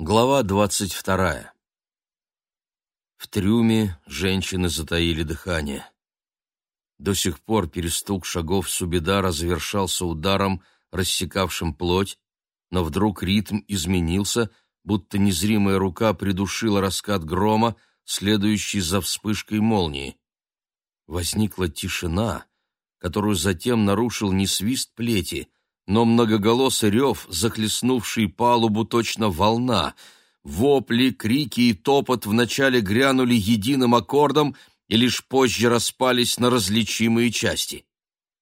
Глава двадцать вторая. В трюме женщины затаили дыхание. До сих пор перестук шагов Субидара завершался ударом, рассекавшим плоть, но вдруг ритм изменился, будто незримая рука придушила раскат грома, следующий за вспышкой молнии. Возникла тишина, которую затем нарушил не свист плети, но многоголосый рев, захлестнувший палубу точно волна. Вопли, крики и топот вначале грянули единым аккордом и лишь позже распались на различимые части.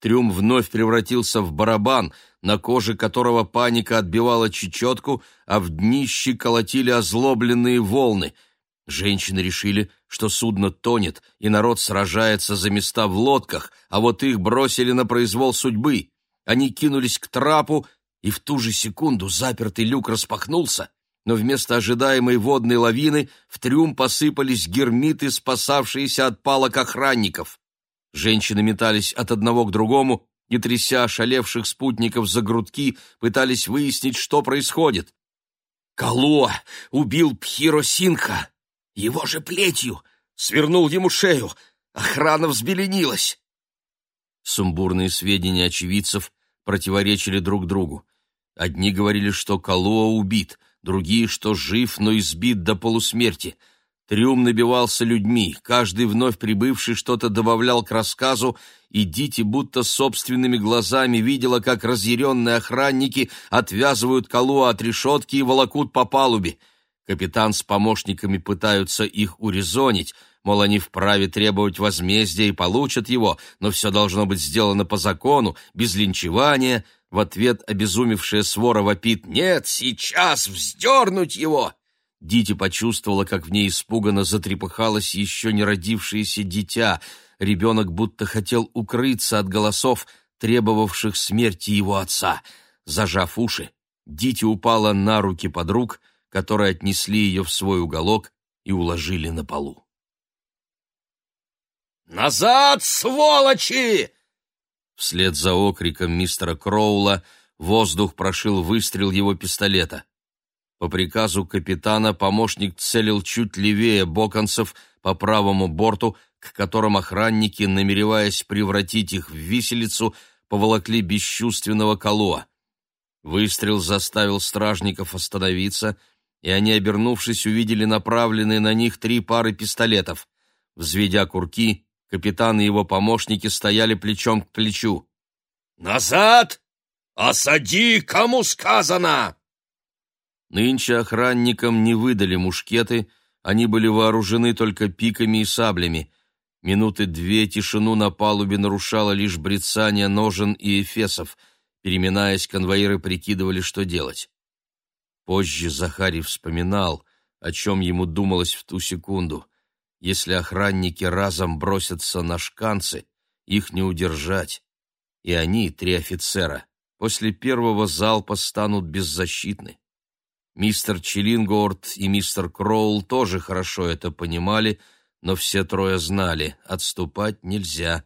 Трюм вновь превратился в барабан, на коже которого паника отбивала чечетку, а в днище колотили озлобленные волны. Женщины решили, что судно тонет, и народ сражается за места в лодках, а вот их бросили на произвол судьбы. Они кинулись к трапу, и в ту же секунду запертый люк распахнулся, но вместо ожидаемой водной лавины в трюм посыпались гермиты, спасавшиеся от палок охранников. Женщины метались от одного к другому и, тряся ошалевших спутников за грудки, пытались выяснить, что происходит. «Калуа убил Пхиро Синха! Его же плетью! Свернул ему шею! Охрана взбеленилась!» Сумбурные сведения очевидцев противоречили друг другу. Одни говорили, что Калуа убит, другие, что жив, но избит до полусмерти. Трюм набивался людьми, каждый вновь прибывший что-то добавлял к рассказу, и Дити будто собственными глазами видела, как разъяренные охранники отвязывают Калуа от решетки и волокут по палубе. Капитан с помощниками пытаются их урезонить, мол, они вправе требовать возмездия и получат его, но все должно быть сделано по закону, без линчевания. В ответ обезумевшая свора вопит «Нет, сейчас вздернуть его!» Дити почувствовала, как в ней испуганно затрепыхалось еще не родившееся дитя. Ребенок будто хотел укрыться от голосов, требовавших смерти его отца. Зажав уши, Дити упала на руки подруг — которые отнесли ее в свой уголок и уложили на полу. «Назад, сволочи!» Вслед за окриком мистера Кроула воздух прошил выстрел его пистолета. По приказу капитана помощник целил чуть левее боконцев по правому борту, к которым охранники, намереваясь превратить их в виселицу, поволокли бесчувственного Калуа. Выстрел заставил стражников остановиться — и они, обернувшись, увидели направленные на них три пары пистолетов. Взведя курки, капитан и его помощники стояли плечом к плечу. «Назад! Осади, кому сказано!» Нынче охранникам не выдали мушкеты, они были вооружены только пиками и саблями. Минуты две тишину на палубе нарушало лишь брецание ножен и эфесов. Переминаясь, конвоиры прикидывали, что делать. Позже Захарий вспоминал, о чем ему думалось в ту секунду. Если охранники разом бросятся на шканцы, их не удержать. И они, три офицера, после первого залпа станут беззащитны. Мистер Чиллингорд и мистер Кроул тоже хорошо это понимали, но все трое знали, отступать нельзя.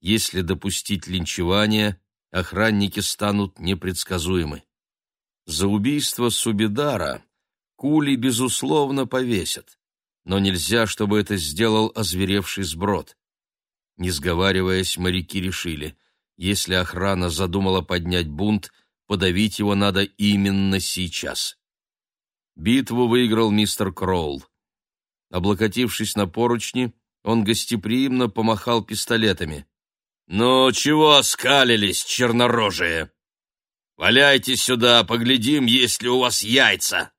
Если допустить линчевание, охранники станут непредсказуемы. За убийство Субидара Кули, безусловно, повесят, но нельзя, чтобы это сделал озверевший сброд. Не сговариваясь, моряки решили, если охрана задумала поднять бунт, подавить его надо именно сейчас. Битву выиграл мистер Кроул. Облокотившись на поручни, он гостеприимно помахал пистолетами. «Ну, чего скалились, чернорожие?» Валяйте сюда, поглядим, есть ли у вас яйца!»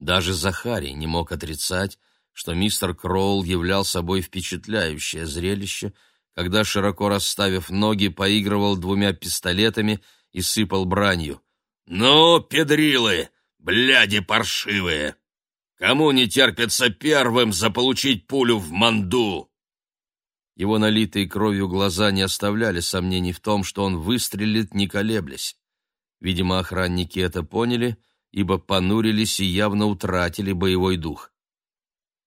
Даже Захарий не мог отрицать, что мистер Кроул являл собой впечатляющее зрелище, когда, широко расставив ноги, поигрывал двумя пистолетами и сыпал бранью. «Ну, педрилы, бляди паршивые! Кому не терпится первым заполучить пулю в манду?» Его налитые кровью глаза не оставляли сомнений в том, что он выстрелит, не колеблясь. Видимо, охранники это поняли, ибо понурились и явно утратили боевой дух.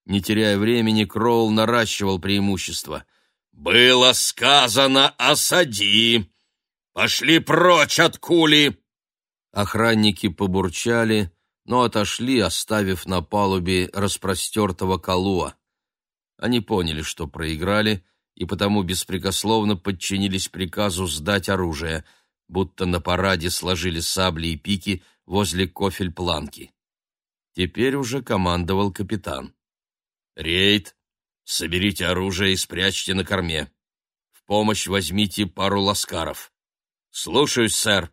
Не теряя времени, Кроул наращивал преимущество. «Было сказано, осади! Пошли прочь от кули!» Охранники побурчали, но отошли, оставив на палубе распростертого Калуа. Они поняли, что проиграли, и потому беспрекословно подчинились приказу сдать оружие, будто на параде сложили сабли и пики возле кофель-планки. Теперь уже командовал капитан. «Рейд, соберите оружие и спрячьте на корме. В помощь возьмите пару ласкаров. Слушаюсь, сэр».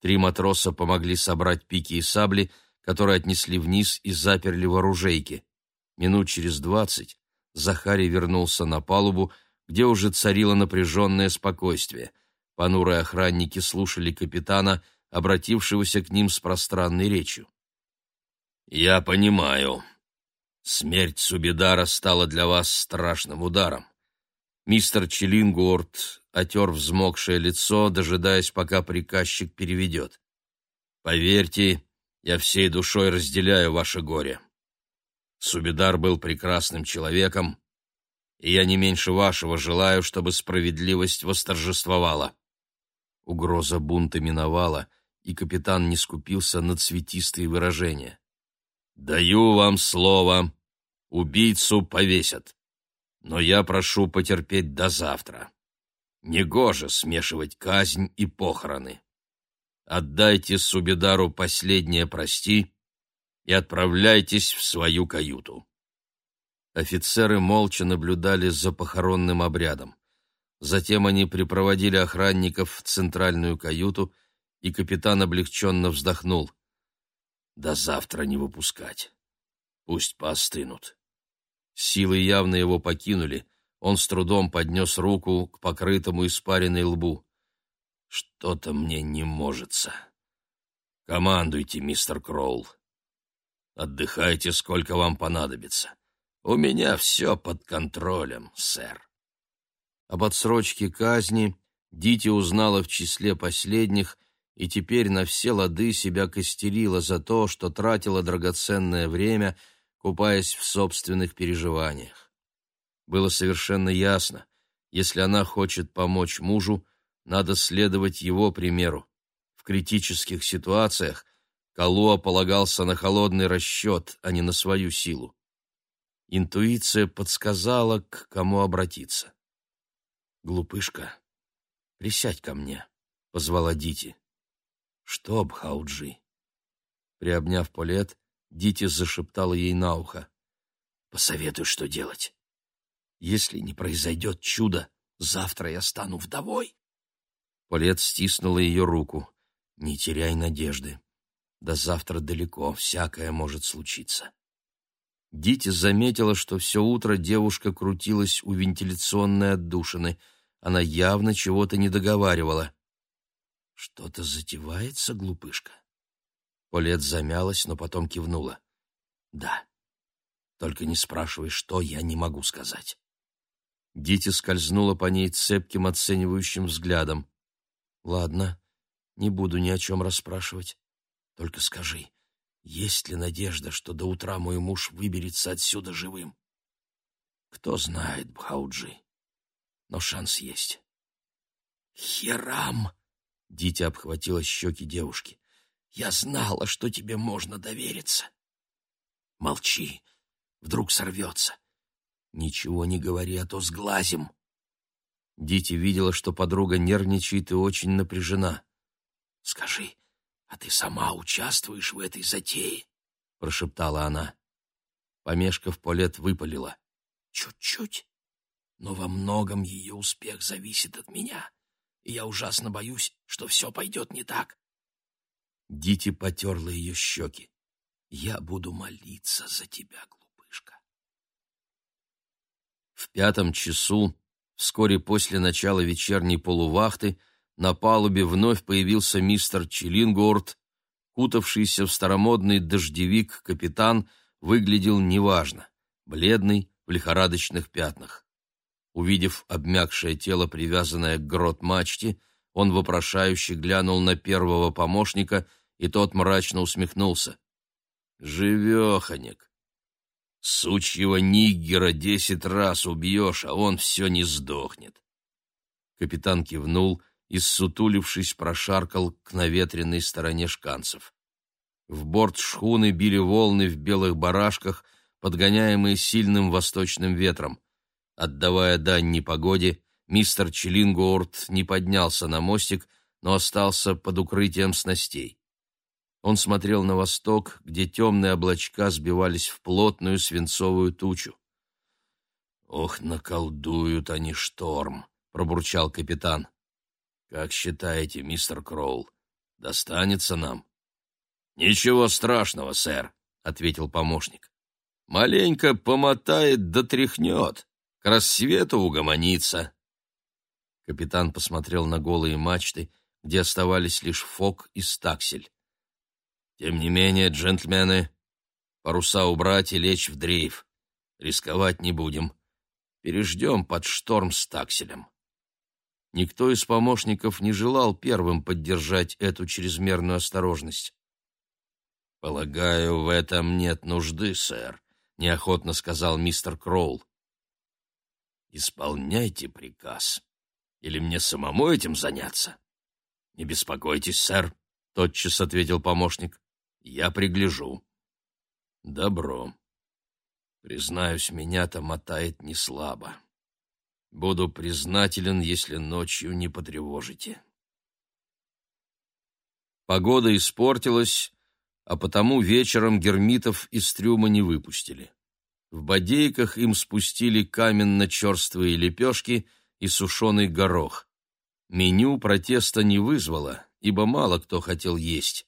Три матроса помогли собрать пики и сабли, которые отнесли вниз и заперли в оружейке. Минут через двадцать Захарий вернулся на палубу, где уже царило напряженное спокойствие. Понурые охранники слушали капитана, обратившегося к ним с пространной речью. «Я понимаю. Смерть Субидара стала для вас страшным ударом. Мистер Челингуорт отер взмокшее лицо, дожидаясь, пока приказчик переведет. «Поверьте, я всей душой разделяю ваше горе. Субидар был прекрасным человеком, и я не меньше вашего желаю, чтобы справедливость восторжествовала». Угроза бунта миновала, и капитан не скупился на цветистые выражения. «Даю вам слово. Убийцу повесят. Но я прошу потерпеть до завтра. Негоже смешивать казнь и похороны. Отдайте Субидару последнее прости и отправляйтесь в свою каюту. Офицеры молча наблюдали за похоронным обрядом. Затем они припроводили охранников в центральную каюту, и капитан облегченно вздохнул. До завтра не выпускать. Пусть поостынут. Силы явно его покинули, он с трудом поднес руку к покрытому испаренной лбу. «Что-то мне не можется. Командуйте, мистер Кроул. Отдыхайте, сколько вам понадобится. У меня все под контролем, сэр». Об отсрочке казни Дити узнала в числе последних и теперь на все лады себя костерила за то, что тратила драгоценное время, купаясь в собственных переживаниях. Было совершенно ясно, если она хочет помочь мужу, надо следовать его примеру. В критических ситуациях Калуа полагался на холодный расчет, а не на свою силу. Интуиция подсказала, к кому обратиться. «Глупышка, присядь ко мне», — позвала Дити. «Что, Бхауджи?» Приобняв Полет, Дити зашептала ей на ухо. «Посоветуй, что делать. Если не произойдет чудо, завтра я стану вдовой. Полет стиснула ее руку. Не теряй надежды. До завтра далеко, всякое может случиться. Дити заметила, что все утро девушка крутилась у вентиляционной отдушины. Она явно чего-то не договаривала. Что-то затевается, глупышка. Полет замялась, но потом кивнула. Да. Только не спрашивай, что я не могу сказать. Дити скользнула по ней цепким оценивающим взглядом. «Ладно, не буду ни о чем расспрашивать. Только скажи, есть ли надежда, что до утра мой муж выберется отсюда живым?» «Кто знает, Бхауджи, но шанс есть». «Херам!» — Дитя обхватила щеки девушки. «Я знала, что тебе можно довериться». «Молчи, вдруг сорвется. «Ничего не говори, а то сглазим». Дити видела, что подруга нервничает и очень напряжена. «Скажи, а ты сама участвуешь в этой затее?» — прошептала она. Помешков Полет выпалила. «Чуть-чуть, но во многом ее успех зависит от меня, и я ужасно боюсь, что все пойдет не так». Дити потерла ее щеки. «Я буду молиться за тебя, глупышка». В пятом часу, вскоре после начала вечерней полувахты, на палубе вновь появился мистер Чилингорд. Кутавшийся в старомодный дождевик капитан выглядел неважно, бледный, в лихорадочных пятнах. Увидев обмякшее тело, привязанное к грот-мачте, он вопрошающе глянул на первого помощника, и тот мрачно усмехнулся. «Живеханик! Сучьего ниггера десять раз убьешь, а он все не сдохнет. Капитан кивнул и, ссутулившись, прошаркал к наветренной стороне шканцев. В борт шхуны били волны в белых барашках, подгоняемые сильным восточным ветром. Отдавая дань непогоде, мистер Челингуорт не поднялся на мостик, но остался под укрытием снастей. Он смотрел на восток, где темные облачка сбивались в плотную свинцовую тучу. «Ох, наколдуют они шторм!» — пробурчал капитан. «Как считаете, мистер Кроул, достанется нам?» «Ничего страшного, сэр», — ответил помощник. «Маленько помотает да тряхнет, к рассвету угомонится». Капитан посмотрел на голые мачты, где оставались лишь фок и стаксель. «Тем не менее, джентльмены, паруса убрать и лечь в дрейф. Рисковать не будем переждем под шторм с такселем. Никто из помощников не желал первым поддержать эту чрезмерную осторожность. «Полагаю, в этом нет нужды, сэр», — неохотно сказал мистер Кроул. «Исполняйте приказ. Или мне самому этим заняться?» «Не беспокойтесь, сэр», — тотчас ответил помощник. «Я пригляжу». «Добро. Признаюсь, меня-то мотает не слабо. Буду признателен, если ночью не потревожите. Погода испортилась, а потому вечером гермитов из трюма не выпустили. В бодейках им спустили каменно-черствые лепешки и сушеный горох. Меню протеста не вызвало, ибо мало кто хотел есть.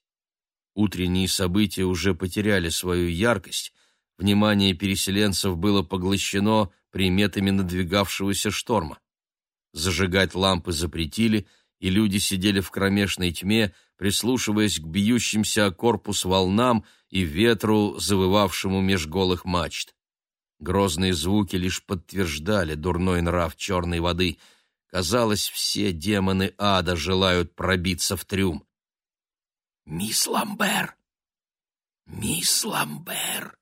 Утренние события уже потеряли свою яркость, Внимание переселенцев было поглощено приметами надвигавшегося шторма. Зажигать лампы запретили, и люди сидели в кромешной тьме, прислушиваясь к бьющимся о корпус волнам и ветру, завывавшему меж голых мачт. Грозные звуки лишь подтверждали дурной нрав черной воды. Казалось, все демоны ада желают пробиться в трюм. «Мисс Ламбер! Мисс Ламбер!»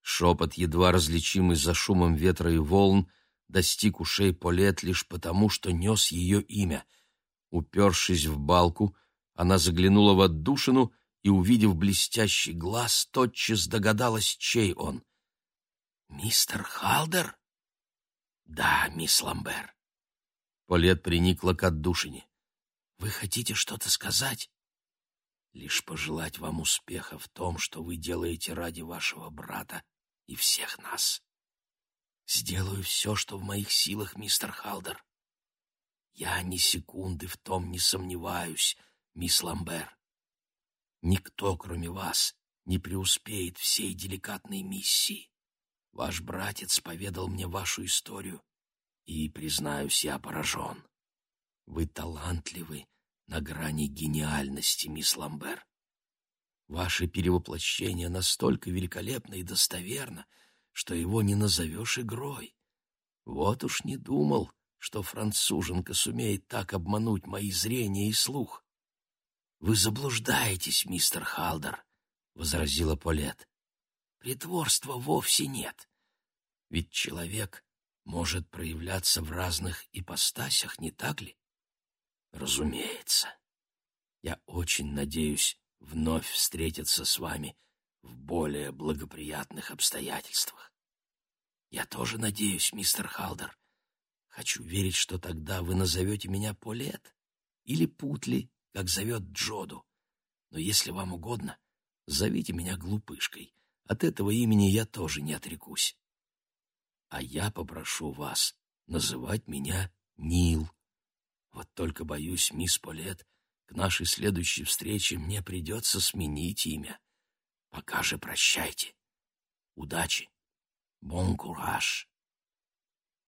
Шепот, едва различимый за шумом ветра и волн, достиг ушей Полет лишь потому, что нес ее имя. Упершись в балку, она заглянула в отдушину и, увидев блестящий глаз, тотчас догадалась, чей он. «Мистер Халдер?» «Да, мисс Ламбер». Полет приникла к отдушине. «Вы хотите что-то сказать?» «Лишь пожелать вам успеха в том, что вы делаете ради вашего брата и всех нас. Сделаю все, что в моих силах, мистер Халдер. Я ни секунды в том не сомневаюсь, мисс Ламбер. Никто, кроме вас, не преуспеет всей деликатной миссии. Ваш братец поведал мне вашу историю, и, признаюсь, я поражен. Вы талантливы на грани гениальности, мисс Ламбер. Ваше перевоплощение настолько великолепно и достоверно, что его не назовешь игрой. Вот уж не думал, что француженка сумеет так обмануть мои зрение и слух. — Вы заблуждаетесь, мистер Халдер, — возразила Полет. — Притворства вовсе нет. Ведь человек может проявляться в разных ипостасях, не так ли? — Разумеется. Я очень надеюсь, вновь встретиться с вами в более благоприятных обстоятельствах. Я тоже надеюсь, мистер Халдер. Хочу верить, что тогда вы назовете меня Полет или Путли, как зовет Джоду. Но если вам угодно, зовите меня глупышкой. От этого имени я тоже не отрекусь. А я попрошу вас называть меня Нил. Вот только боюсь, мисс Полет, к нашей следующей встрече мне придется сменить имя. Пока же прощайте. Удачи. Бон кураж.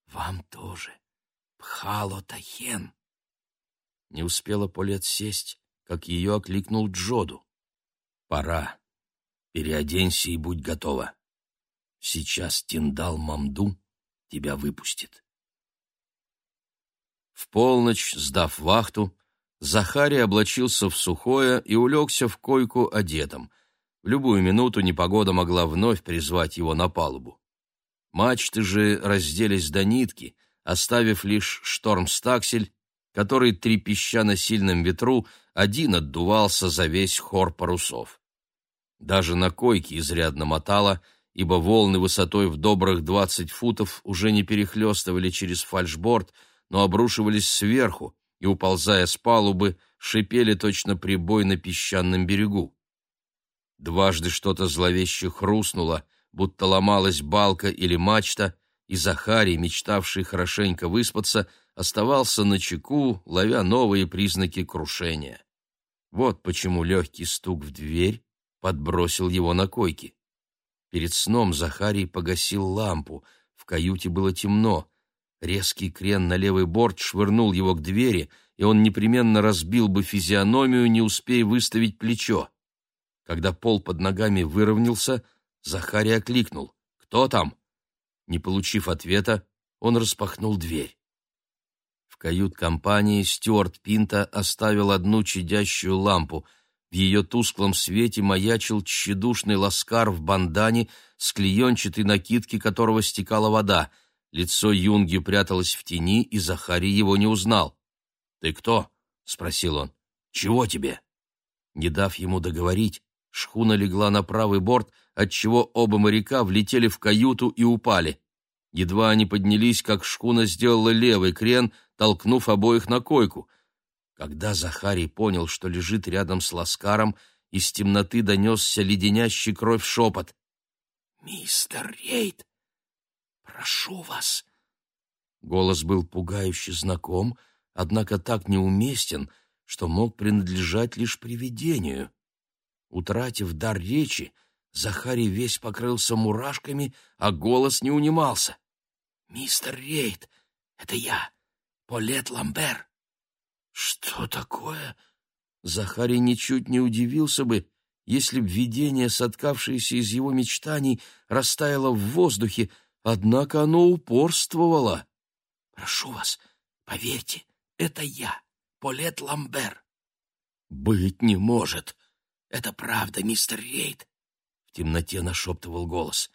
Вам тоже. Пхало Тахен. Не успела Полет сесть, как ее окликнул Джоду. Пора. Переоденься и будь готова. Сейчас Тиндал Мамду тебя выпустит. В полночь, сдав вахту, Захарий облачился в сухое и улегся в койку одетым. В любую минуту непогода могла вновь призвать его на палубу. Мачты же разделись до нитки, оставив лишь шторм-стаксель, который, трепеща на сильном ветру, один отдувался за весь хор парусов. Даже на койке изрядно мотало, ибо волны высотой в добрых двадцать футов уже не перехлестывали через фальшборд, но обрушивались сверху и, уползая с палубы, шипели точно прибой на песчаном берегу. Дважды что-то зловеще хрустнуло, будто ломалась балка или мачта, и Захарий, мечтавший хорошенько выспаться, оставался на чеку, ловя новые признаки крушения. Вот почему легкий стук в дверь подбросил его на койке. Перед сном Захарий погасил лампу, в каюте было темно. Резкий крен на левый борт швырнул его к двери, и он непременно разбил бы физиономию, не успея выставить плечо. Когда пол под ногами выровнялся, Захарий окликнул. «Кто там?» Не получив ответа, он распахнул дверь. В кают-компании Стюарт Пинта оставил одну чадящую лампу. В ее тусклом свете маячил тщедушный ласкар в бандане с клеенчатой накидки которого стекала вода. Лицо Юнги пряталось в тени, и Захарий его не узнал. «Ты кто?» — спросил он. «Чего тебе?» Не дав ему договорить, шхуна легла на правый борт, отчего оба моряка влетели в каюту и упали. Едва они поднялись, как шхуна сделала левый крен, толкнув обоих на койку. Когда Захарий понял, что лежит рядом с Ласкаром, из темноты донесся леденящий кровь шепот. «Мистер Рейд, прошу вас!» Голос был пугающе знаком, однако так неуместен, что мог принадлежать лишь привидению. Утратив дар речи, Захарий весь покрылся мурашками, а голос не унимался. «Мистер Рейд, это я, Полет Ламбер». «Что такое?» Захарий ничуть не удивился бы, если б видение, соткавшееся из его мечтаний, растаяло в воздухе, однако оно упорствовало. «Прошу вас, поверьте, это я, Полет Ламбер». «Быть не может!» «Это правда, мистер Рейд!» В темноте нашептывал голос.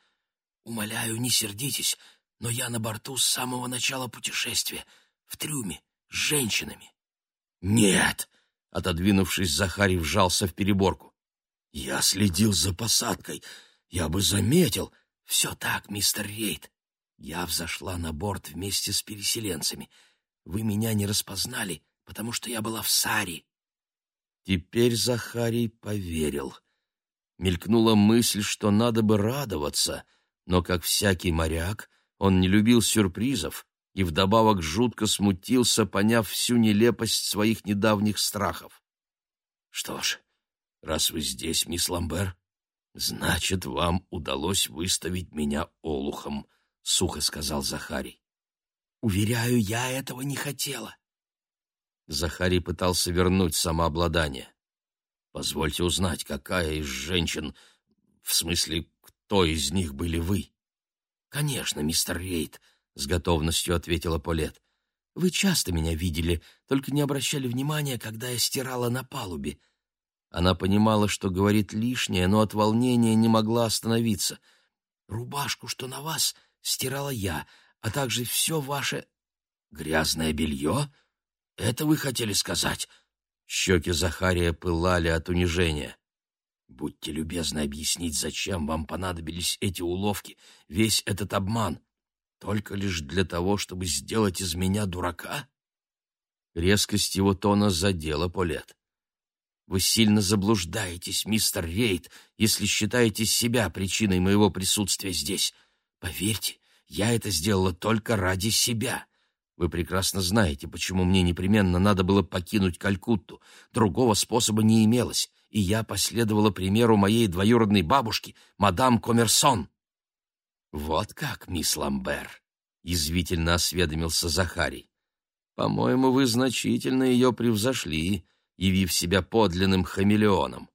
«Умоляю, не сердитесь, но я на борту с самого начала путешествия, в трюме, с женщинами». «Нет!» — отодвинувшись, Захарий вжался в переборку. «Я следил за посадкой. Я бы заметил...» «Все так, мистер Рейд. Я взошла на борт вместе с переселенцами. Вы меня не распознали, потому что я была в Саре. Теперь Захарий поверил. Мелькнула мысль, что надо бы радоваться, но, как всякий моряк, он не любил сюрпризов и вдобавок жутко смутился, поняв всю нелепость своих недавних страхов. «Что ж, раз вы здесь, мисс Ламбер, значит, вам удалось выставить меня олухом», — сухо сказал Захарий. «Уверяю, я этого не хотела. Захарий пытался вернуть самообладание. «Позвольте узнать, какая из женщин, в смысле, кто из них были вы?» «Конечно, мистер Рейд», — с готовностью ответила Полет. «Вы часто меня видели, только не обращали внимания, когда я стирала на палубе». Она понимала, что говорит лишнее, но от волнения не могла остановиться. «Рубашку, что на вас, стирала я, а также все ваше...» «Грязное белье?» Это вы хотели сказать?» Щеки Захария пылали от унижения. «Будьте любезны объяснить, зачем вам понадобились эти уловки, весь этот обман. Только лишь для того, чтобы сделать из меня дурака?» Резкость его тона задела Полет. «Вы сильно заблуждаетесь, мистер Рейд, если считаете себя причиной моего присутствия здесь. Поверьте, я это сделала только ради себя. Вы прекрасно знаете, почему мне непременно надо было покинуть Калькутту. Другого способа не имелось, и я последовала примеру моей двоюродной бабушки, мадам Коммерсон. «Вот как, мисс Ламбер», — язвительно осведомился Захарий. «По-моему, вы значительно ее превзошли, явив себя подлинным хамелеоном.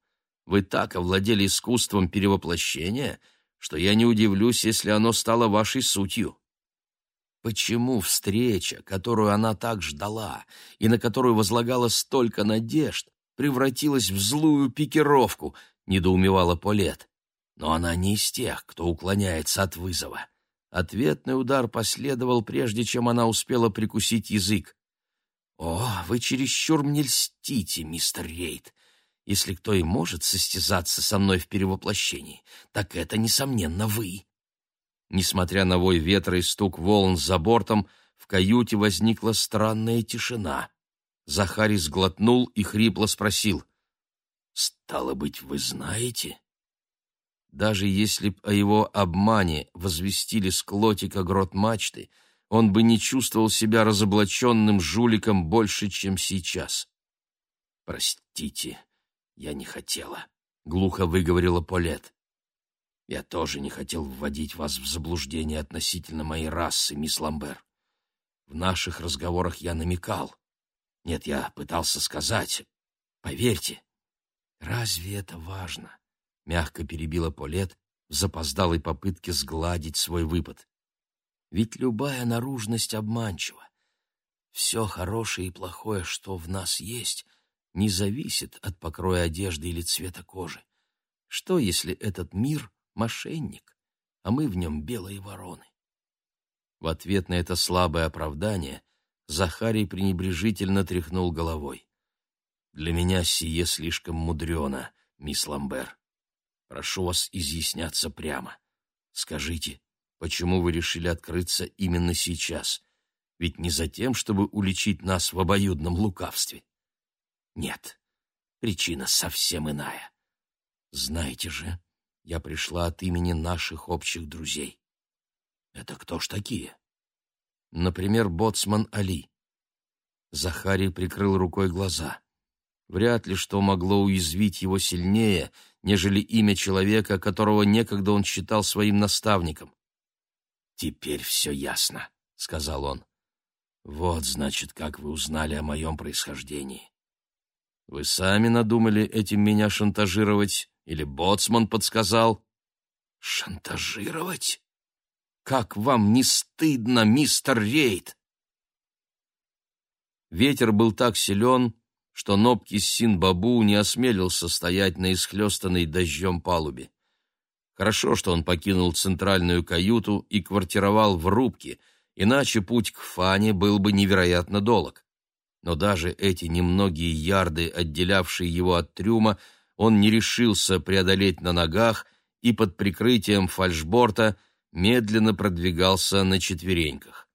Вы так овладели искусством перевоплощения, что я не удивлюсь, если оно стало вашей сутью. Почему встреча, которую она так ждала и на которую возлагала столько надежд, превратилась в злую пикировку, недоумевала Полет. Но она не из тех, кто уклоняется от вызова. Ответный удар последовал, прежде чем она успела прикусить язык. «О, вы чересчур мне льстите, мистер Рейд. Если кто и может состязаться со мной в перевоплощении, так это, несомненно, вы. Несмотря на вой ветра и стук волн за бортом, в каюте возникла странная тишина. Захарий сглотнул и хрипло спросил. «Стало быть, вы знаете?» Даже если б о его обмане возвестили с клотика грот мачты, он бы не чувствовал себя разоблаченным жуликом больше, чем сейчас. «Простите, я не хотела», — глухо выговорила Полет. «Я тоже не хотел вводить вас в заблуждение относительно моей расы, мисс Ламбер. В наших разговорах я намекал. Нет, я пытался сказать. Поверьте, разве это важно?» — мягко перебила Полет в запоздалой попытке сгладить свой выпад. «Ведь любая наружность обманчива. Все хорошее и плохое, что в нас есть — не зависит от покроя одежды или цвета кожи. Что, если этот мир — мошенник, а мы в нем белые вороны? В ответ на это слабое оправдание Захарий пренебрежительно тряхнул головой. «Для меня сие слишком мудрено, мисс Ламбер. Прошу вас изъясняться прямо. Скажите, почему вы решили открыться именно сейчас? Ведь не за тем, чтобы уличить нас в обоюдном лукавстве. Нет, причина совсем иная. Знаете же, я пришла от имени наших общих друзей. Это кто ж такие? Например, боцман Али. Захарий прикрыл рукой глаза. Вряд ли что могло уязвить его сильнее, нежели имя человека, которого некогда он считал своим наставником. «Теперь все ясно», — сказал он. «Вот, значит, как вы узнали о моем происхождении. Вы сами надумали этим меня шантажировать или боцман подсказал? Шантажировать? Как вам не стыдно, мистер Рейд? Ветер был так силен, что Нобки Син-Бабу не осмелился стоять на исхлестанной дождем палубе. Хорошо, что он покинул центральную каюту и квартировал в рубке, иначе путь к Фане был бы невероятно долг но даже эти немногие ярды, отделявшие его от трюма, он не решился преодолеть на ногах и под прикрытием фальшборта медленно продвигался на четвереньках.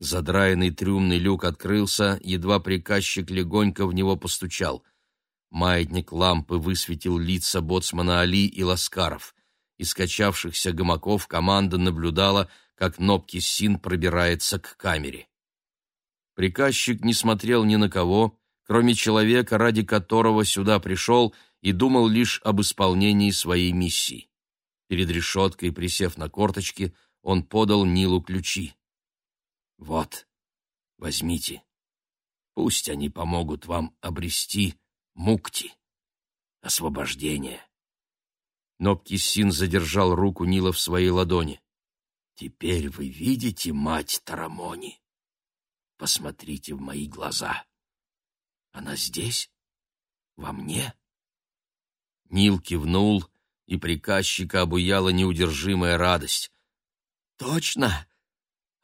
Задраенный трюмный люк открылся, едва приказчик легонько в него постучал. Маятник лампы высветил лица боцмана Али и Ласкаров. Из качавшихся гамаков команда наблюдала, как Нопки Син пробирается к камере. Приказчик не смотрел ни на кого, кроме человека, ради которого сюда пришел и думал лишь об исполнении своей миссии. Перед решеткой, присев на корточки, он подал Нилу ключи. «Вот, возьмите. Пусть они помогут вам обрести мукти, освобождение». Но задержал руку Нила в своей ладони. «Теперь вы видите мать Тарамони?» Посмотрите в мои глаза. Она здесь? Во мне?» Нил кивнул, и приказчика обуяла неудержимая радость. «Точно!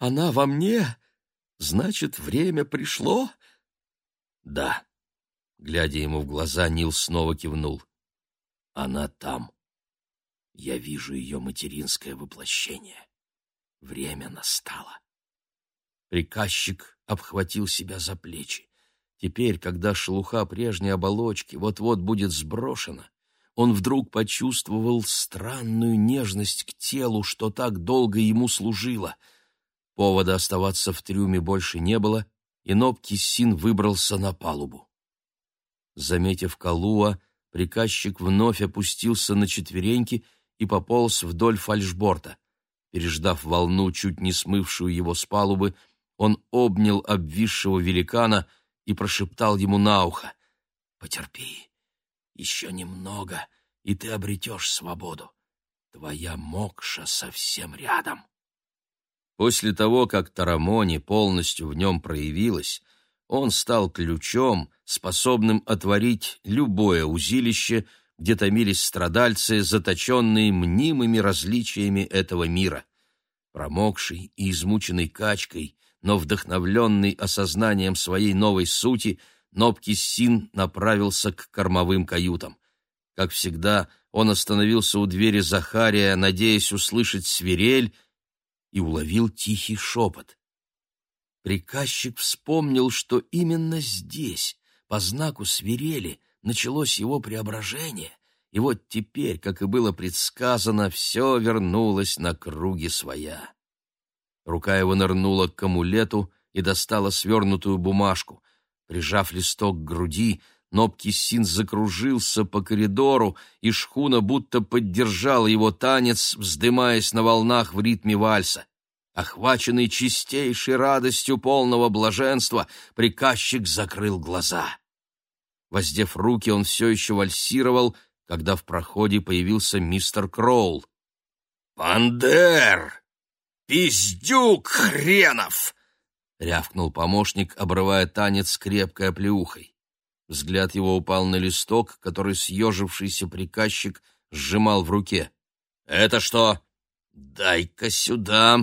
Она во мне? Значит, время пришло?» «Да». Глядя ему в глаза, Нил снова кивнул. «Она там. Я вижу ее материнское воплощение. Время настало». Приказчик обхватил себя за плечи. Теперь, когда шелуха прежней оболочки вот-вот будет сброшена, он вдруг почувствовал странную нежность к телу, что так долго ему служило. Повода оставаться в трюме больше не было, и Нобки Син выбрался на палубу. Заметив Калуа, приказчик вновь опустился на четвереньки и пополз вдоль фальшборта. Переждав волну, чуть не смывшую его с палубы, он обнял обвисшего великана и прошептал ему на ухо. «Потерпи, еще немного, и ты обретешь свободу. Твоя мокша совсем рядом». После того, как Тарамони полностью в нем проявилась, он стал ключом, способным отворить любое узилище, где томились страдальцы, заточенные мнимыми различиями этого мира. Промокший и измученный качкой, но вдохновленный осознанием своей новой сути, Нобки Син направился к кормовым каютам. Как всегда, он остановился у двери Захария, надеясь услышать свирель, и уловил тихий шепот. Приказчик вспомнил, что именно здесь, по знаку свирели, началось его преображение, и вот теперь, как и было предсказано, все вернулось на круги своя. Рука его нырнула к амулету и достала свернутую бумажку. Прижав листок к груди, Нобки Син закружился по коридору, и шхуна будто поддержала его танец, вздымаясь на волнах в ритме вальса. Охваченный чистейшей радостью полного блаженства, приказчик закрыл глаза. Воздев руки, он все еще вальсировал, когда в проходе появился мистер Кроул. «Пандер! Пиздюк хренов!» — рявкнул помощник, обрывая танец крепкой оплеухой. Взгляд его упал на листок, который съежившийся приказчик сжимал в руке. «Это что? Дай-ка сюда!»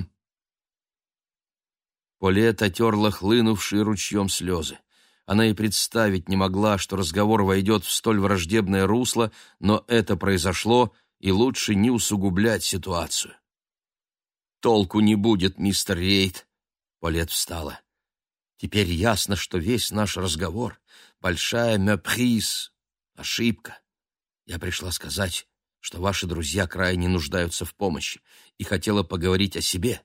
Полет отерла хлынувшие ручьем слезы. Она и представить не могла, что разговор войдет в столь враждебное русло, но это произошло, и лучше не усугублять ситуацию. «Толку не будет, мистер Рейд», — Полет встала. «Теперь ясно, что весь наш разговор — большая меприз, ошибка. Я пришла сказать, что ваши друзья крайне нуждаются в помощи, и хотела поговорить о себе,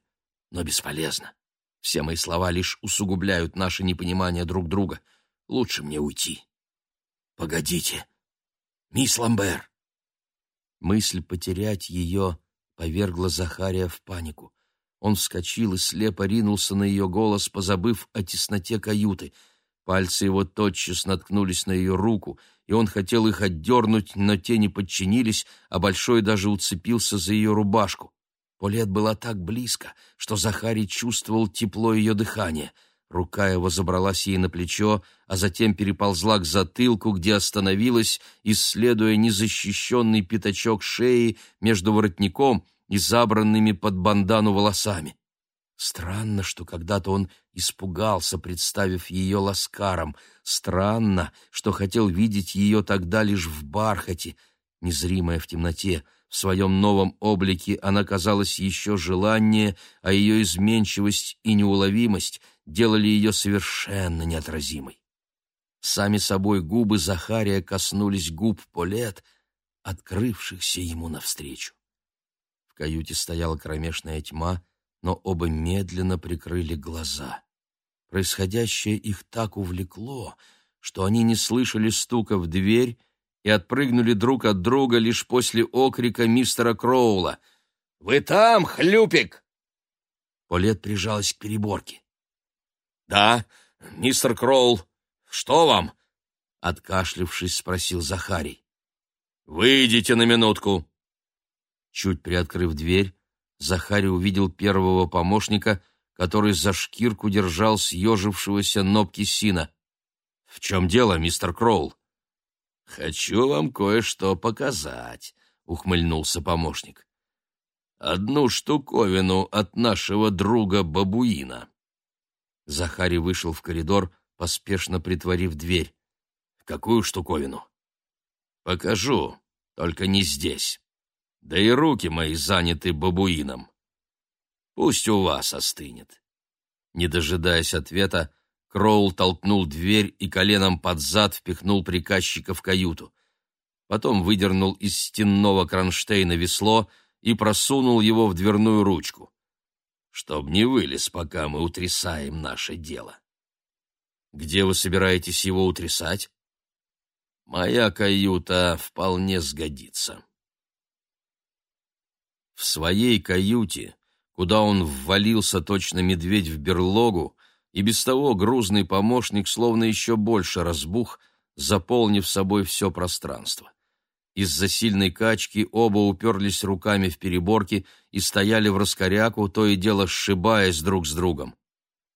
но бесполезно. Все мои слова лишь усугубляют наше непонимание друг друга. Лучше мне уйти. Погодите, мисс Ламбер. Мысль потерять ее повергла Захария в панику. Он вскочил и слепо ринулся на ее голос, позабыв о тесноте каюты. Пальцы его тотчас наткнулись на ее руку, и он хотел их отдернуть, но те не подчинились, а Большой даже уцепился за ее рубашку. Полет была так близко, что Захарий чувствовал тепло ее дыхания. Рука его забралась ей на плечо, а затем переползла к затылку, где остановилась, исследуя незащищенный пятачок шеи между воротником и забранными под бандану волосами. Странно, что когда-то он испугался, представив ее ласкаром. Странно, что хотел видеть ее тогда лишь в бархате, незримая в темноте, в своем новом облике она казалась еще желаннее, а ее изменчивость и неуловимость делали ее совершенно неотразимой. Сами собой губы Захария коснулись губ Полет, открывшихся ему навстречу. В каюте стояла кромешная тьма, но оба медленно прикрыли глаза. Происходящее их так увлекло, что они не слышали стука в дверь и отпрыгнули друг от друга лишь после окрика мистера Кроула. «Вы там, хлюпик?» Полет прижалась к переборке. «Да, мистер Кроул, что вам?» Откашлившись, спросил Захарий. «Выйдите на минутку». Чуть приоткрыв дверь, Захарий увидел первого помощника, который за шкирку держал съежившегося нобки Сина. «В чем дело, мистер Кроул?» «Хочу вам кое-что показать», — ухмыльнулся помощник. «Одну штуковину от нашего друга-бабуина». Захарий вышел в коридор, поспешно притворив дверь. «Какую штуковину?» «Покажу, только не здесь. Да и руки мои заняты бабуином. Пусть у вас остынет». Не дожидаясь ответа, Кроул толкнул дверь и коленом под зад впихнул приказчика в каюту. Потом выдернул из стенного кронштейна весло и просунул его в дверную ручку. «Чтоб не вылез, пока мы утрясаем наше дело». «Где вы собираетесь его утрясать?» «Моя каюта вполне сгодится». В своей каюте, куда он ввалился точно медведь в берлогу, и без того грузный помощник словно еще больше разбух, заполнив собой все пространство. Из-за сильной качки оба уперлись руками в переборки и стояли в раскоряку, то и дело сшибаясь друг с другом.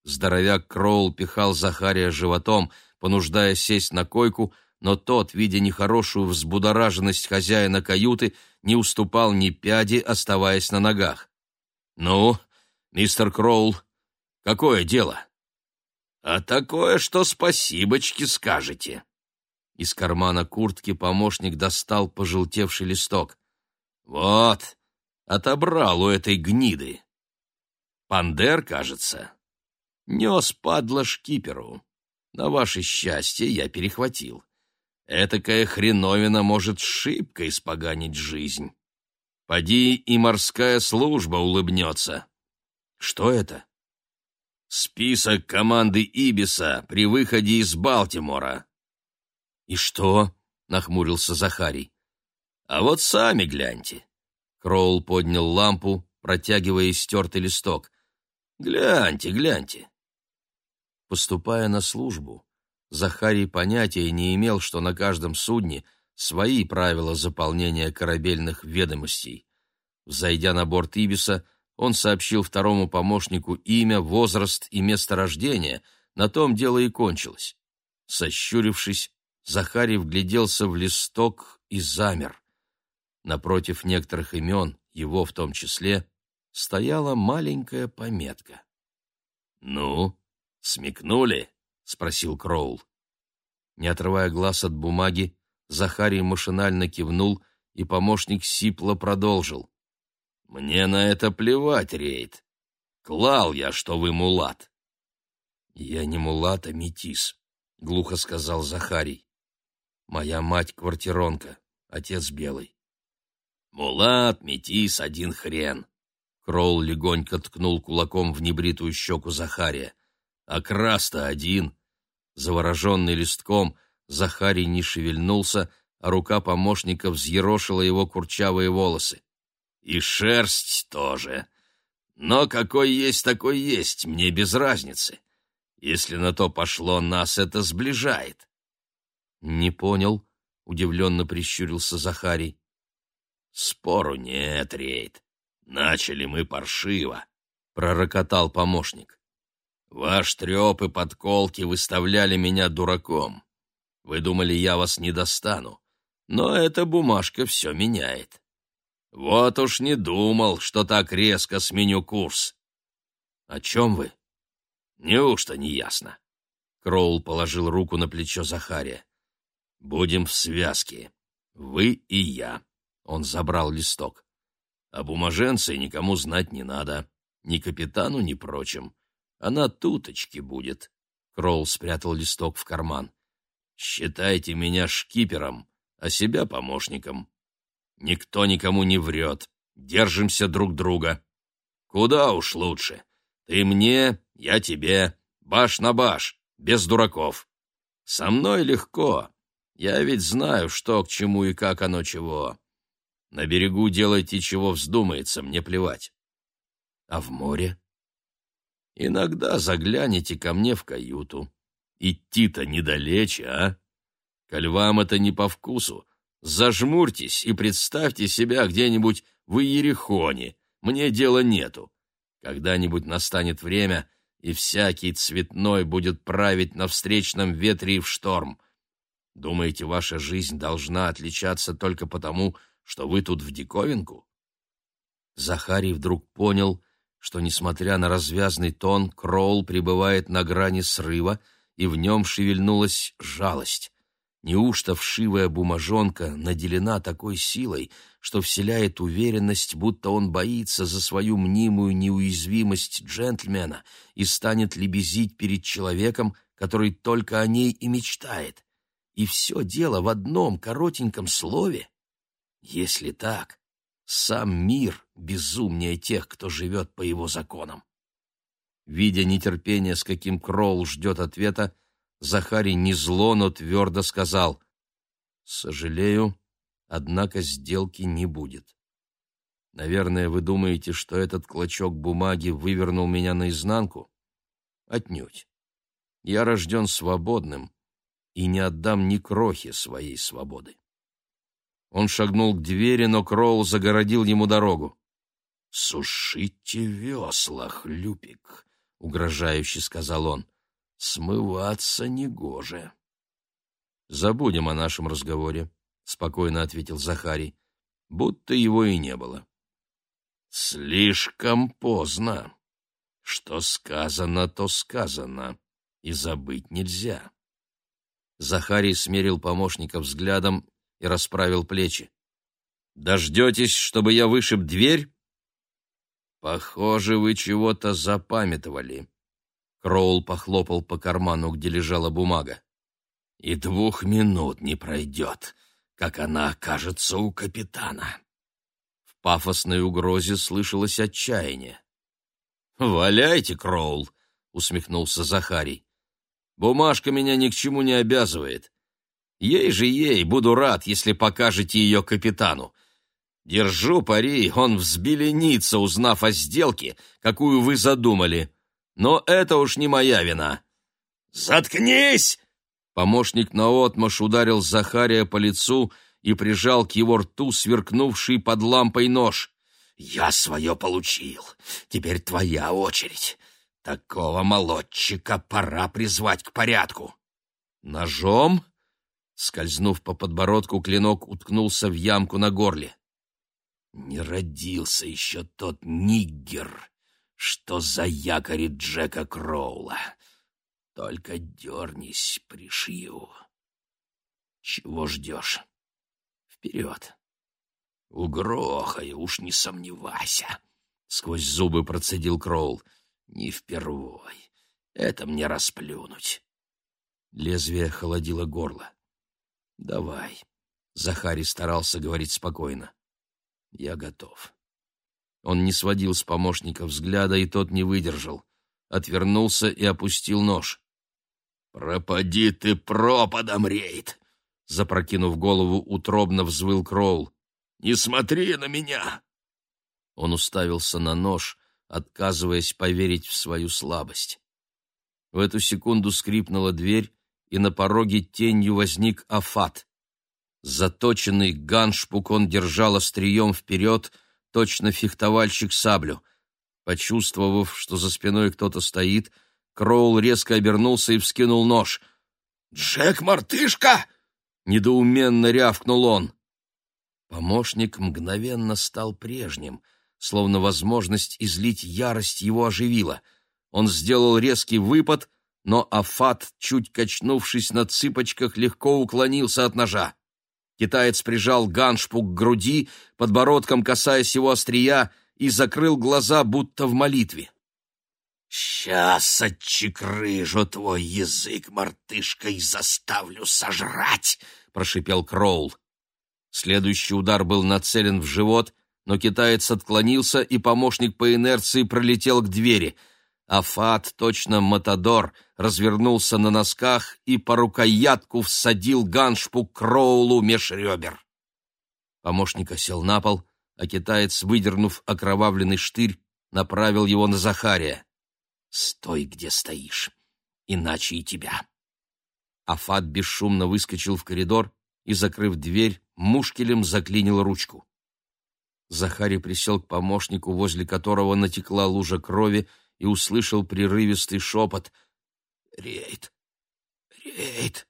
Здоровяк Кроул пихал Захария животом, понуждая сесть на койку, но тот, видя нехорошую взбудораженность хозяина каюты, не уступал ни пяди, оставаясь на ногах. «Ну, мистер Кроул, какое дело?» А такое, что спасибочки скажете. Из кармана куртки помощник достал пожелтевший листок. Вот, отобрал у этой гниды. Пандер, кажется. Нес падла шкиперу. На ваше счастье я перехватил. Этакая хреновина может шибко испоганить жизнь. Поди и морская служба улыбнется. Что это? Список команды Ибиса при выходе из Балтимора. И что? нахмурился Захарий. А вот сами гляньте. Кроул поднял лампу, протягивая истертый листок. Гляньте, гляньте. Поступая на службу, Захарий понятия не имел, что на каждом судне свои правила заполнения корабельных ведомостей. Взойдя на борт Ибиса, он сообщил второму помощнику имя, возраст и место рождения, на том дело и кончилось. Сощурившись, Захарий вгляделся в листок и замер. Напротив некоторых имен, его в том числе, стояла маленькая пометка. «Ну, смекнули?» — спросил Кроул. Не отрывая глаз от бумаги, Захарий машинально кивнул, и помощник сипло продолжил. «Мне на это плевать, Рейд. Клал я, что вы мулат». «Я не мулат, а метис», — глухо сказал Захарий. «Моя мать квартиронка, отец белый». «Мулат, метис, один хрен». Кроул легонько ткнул кулаком в небритую щеку Захария. «А крас-то один, Завороженный листком, Захарий не шевельнулся, а рука помощника взъерошила его курчавые волосы. «И шерсть тоже. Но какой есть, такой есть, мне без разницы. Если на то пошло, нас это сближает». «Не понял», — удивленно прищурился Захарий. «Спору нет, Рейд. Начали мы паршиво», — пророкотал помощник. Ваш треп и подколки выставляли меня дураком. Вы думали, я вас не достану. Но эта бумажка все меняет. Вот уж не думал, что так резко сменю курс. О чем вы? Неужто не ясно? Кроул положил руку на плечо Захария. Будем в связке. Вы и я. Он забрал листок. А бумаженце никому знать не надо. Ни капитану, ни прочим. Она туточки будет. Кроул спрятал листок в карман. Считайте меня шкипером, а себя помощником. Никто никому не врет. Держимся друг друга. Куда уж лучше. Ты мне, я тебе. Баш на баш, без дураков. Со мной легко. Я ведь знаю, что к чему и как оно чего. На берегу делайте, чего вздумается, мне плевать. А в море? Иногда загляните ко мне в каюту. Идти-то недалече, а? Коль вам это не по вкусу, зажмурьтесь и представьте себя где-нибудь в Иерихоне. Мне дела нету. Когда-нибудь настанет время, и всякий цветной будет править на встречном ветре и в шторм. Думаете, ваша жизнь должна отличаться только потому, что вы тут в диковинку? Захарий вдруг понял, что, несмотря на развязный тон, Кроул пребывает на грани срыва, и в нем шевельнулась жалость. Неужто вшивая бумажонка наделена такой силой, что вселяет уверенность, будто он боится за свою мнимую неуязвимость джентльмена и станет лебезить перед человеком, который только о ней и мечтает? И все дело в одном коротеньком слове? Если так, сам мир безумнее тех, кто живет по его законам. Видя нетерпение, с каким Кроул ждет ответа, Захарий не зло, но твердо сказал «Сожалею, однако сделки не будет. Наверное, вы думаете, что этот клочок бумаги вывернул меня наизнанку? Отнюдь. Я рожден свободным и не отдам ни крохи своей свободы. Он шагнул к двери, но Кроул загородил ему дорогу. «Сушите весла, хлюпик», — угрожающе сказал он. «Смываться негоже». «Забудем о нашем разговоре», — спокойно ответил Захарий, будто его и не было. «Слишком поздно. Что сказано, то сказано. и забыть нельзя. Захарий смерил помощника взглядом и расправил плечи. «Дождетесь, чтобы я вышиб дверь?» «Похоже, вы чего-то запамятовали». Кроул похлопал по карману, где лежала бумага. «И двух минут не пройдет, как она окажется у капитана». В пафосной угрозе слышалось отчаяние. «Валяйте, Кроул!» — усмехнулся Захарий. «Бумажка меня ни к чему не обязывает. Ей же ей, буду рад, если покажете ее капитану. Держу пари, он взбеленится, узнав о сделке, какую вы задумали. Но это уж не моя вина». «Заткнись!» Помощник наотмашь ударил Захария по лицу и прижал к его рту сверкнувший под лампой нож. «Я свое получил. Теперь твоя очередь. Такого молодчика пора призвать к порядку». «Ножом?» Скользнув по подбородку, клинок уткнулся в ямку на горле. Не родился еще тот ниггер, что заякорит Джека Кроула. Только дернись, пришью. Чего ждешь? Вперед. Угрохаю, уж не сомневайся. Сквозь зубы процедил Кроул. Не впервой. Это мне расплюнуть. Лезвие холодило горло. «Давай». Захарий старался говорить спокойно. «Я готов». Он не сводил с помощника взгляда, и тот не выдержал. Отвернулся и опустил нож. «Пропади ты пропадом, Рейд!» Запрокинув голову, утробно взвыл Кроул. «Не смотри на меня!» Он уставился на нож, отказываясь поверить в свою слабость. В эту секунду скрипнула дверь, и на пороге тенью возник Афат. Заточенный ганшпук он держал острием вперед, точно фехтовальщик саблю. Почувствовав, что за спиной кто-то стоит, Кроул резко обернулся и вскинул нож. «Джек, мартышка!» — недоуменно рявкнул он. Помощник мгновенно стал прежним, словно возможность излить ярость его оживила. Он сделал резкий выпад, но Афат, чуть качнувшись на цыпочках, легко уклонился от ножа. Китаец прижал ганшпук к груди, подбородком касаясь его острия, и закрыл глаза, будто в молитве. «Сейчас отчекрыжу твой язык, мартышка, и заставлю сожрать!» — прошипел Кроул. Следующий удар был нацелен в живот, но китаец отклонился, и помощник по инерции пролетел к двери — Афат, точно матадор, развернулся на носках и по рукоятку всадил ганшпу Кроулу меж ребер. Помощник осел на пол, а китаец, выдернув окровавленный штырь, направил его на Захария. «Стой, где стоишь, иначе и тебя». Афат бесшумно выскочил в коридор и, закрыв дверь, мушкелем заклинил ручку. Захарий присел к помощнику, возле которого натекла лужа крови, и услышал прерывистый шепот. «Рейд! Рейд!»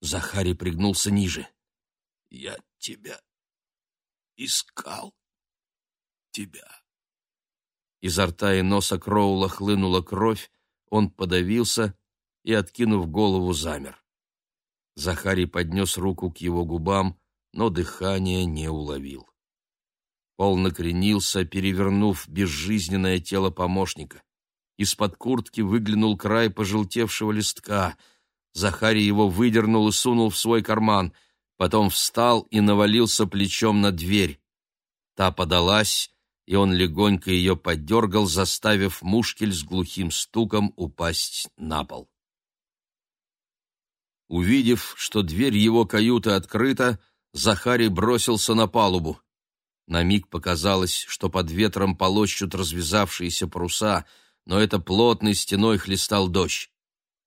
Захарий пригнулся ниже. «Я тебя искал. Тебя». Изо рта и носа Кроула хлынула кровь, он подавился и, откинув голову, замер. Захарий поднес руку к его губам, но дыхание не уловил. Пол накренился, перевернув безжизненное тело помощника. Из-под куртки выглянул край пожелтевшего листка. Захарий его выдернул и сунул в свой карман. Потом встал и навалился плечом на дверь. Та подалась, и он легонько ее поддергал, заставив мушкель с глухим стуком упасть на пол. Увидев, что дверь его каюты открыта, Захарий бросился на палубу. На миг показалось, что под ветром полощут развязавшиеся паруса, но это плотной стеной хлестал дождь.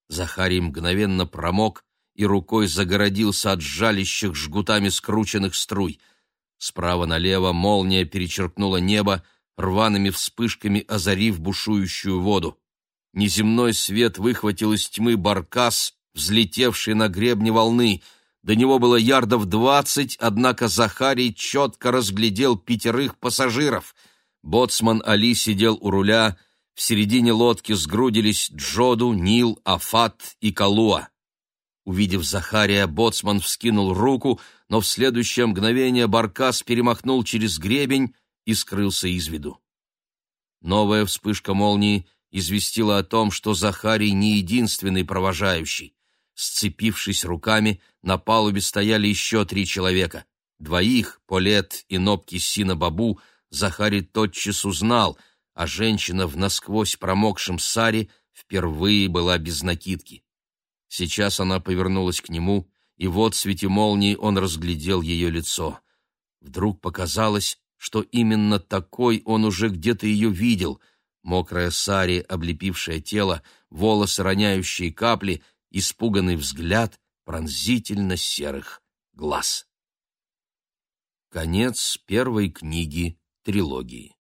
Захарий мгновенно промок и рукой загородился от жалящих жгутами скрученных струй. Справа налево молния перечеркнула небо, рваными вспышками озарив бушующую воду. Неземной свет выхватил из тьмы баркас, взлетевший на гребне волны — до него было ярдов двадцать, однако Захарий четко разглядел пятерых пассажиров. Боцман Али сидел у руля, В середине лодки сгрудились Джоду, Нил, Афат и Калуа. Увидев Захария, боцман вскинул руку, но в следующее мгновение Баркас перемахнул через гребень и скрылся из виду. Новая вспышка молнии известила о том, что Захарий не единственный провожающий. Сцепившись руками, на палубе стояли еще три человека. Двоих, Полет и Нопки Сина-Бабу, Захарий тотчас узнал, а женщина в насквозь промокшем саре впервые была без накидки. Сейчас она повернулась к нему, и вот в свете молнии он разглядел ее лицо. Вдруг показалось, что именно такой он уже где-то ее видел. Мокрая сари, облепившее тело, волосы, роняющие капли, испуганный взгляд пронзительно серых глаз. Конец первой книги трилогии.